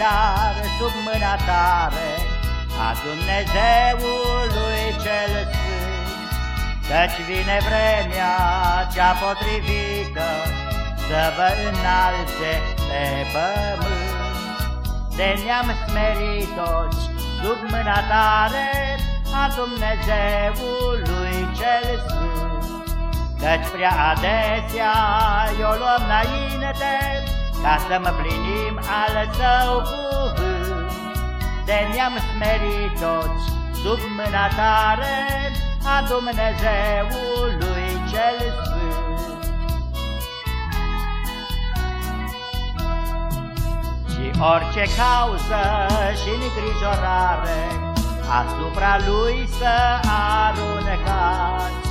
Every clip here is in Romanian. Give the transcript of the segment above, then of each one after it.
dar sub mâna tare a Dumnezeului cel Sfânt, Căci vine vremea cea potrivită să vă înalțe pe pământ. De ne-am smerit toți sub mâna tare a Dumnezeului cel Sfânt, Căci prea adesea eu luăm înainte ca să mă plinim al său cuvânt. De ne-am smerit toți sub mâna tare a Dumnezeului cel Sfânt. Și orice cauză și îngrijorare asupra lui să arunecați,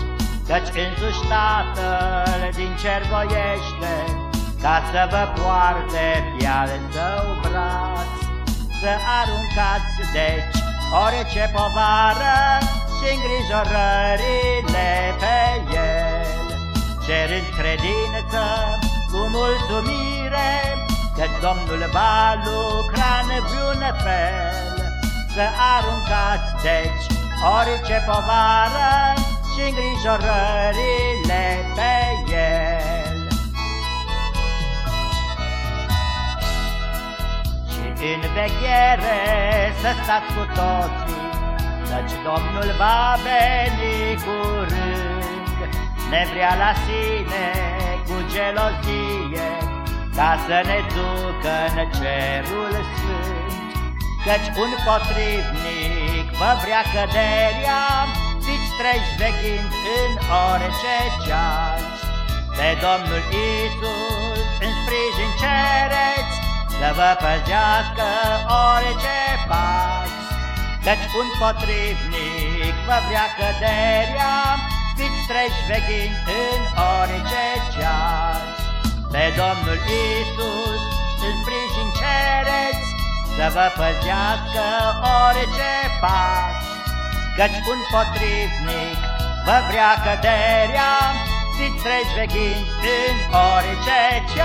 Căci însuși Tatăl din cer voiește ca să vă poarte pe al său braț, Să aruncați deci orice povară și îngrijorările pe el, Cerând credință cu mulțumire, Că Domnul va lucra în vreun fel. Să aruncați deci orice povară și îngrijorările pe În veghere să stați cu toții, Căci Domnul va veni curând, Ne vrea la sine cu gelozie, Ca să ne ducă în cerul sfânt. Căci un potrivnic vă vrea căderea, Fiți treji veghind în orice ceas. Pe Domnul Isus în sprijin cereți, să vă păzească orice pas, Căci un potrivnic vă vrea căderea, Fiți treji veghind în orice ceas. Pe Domnul Isus în sprijin cereți, Să vă păzească orice pas, Căci un potrivnic vă vrea căderea, Fiți treji veghind în orice ceas.